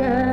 Yeah.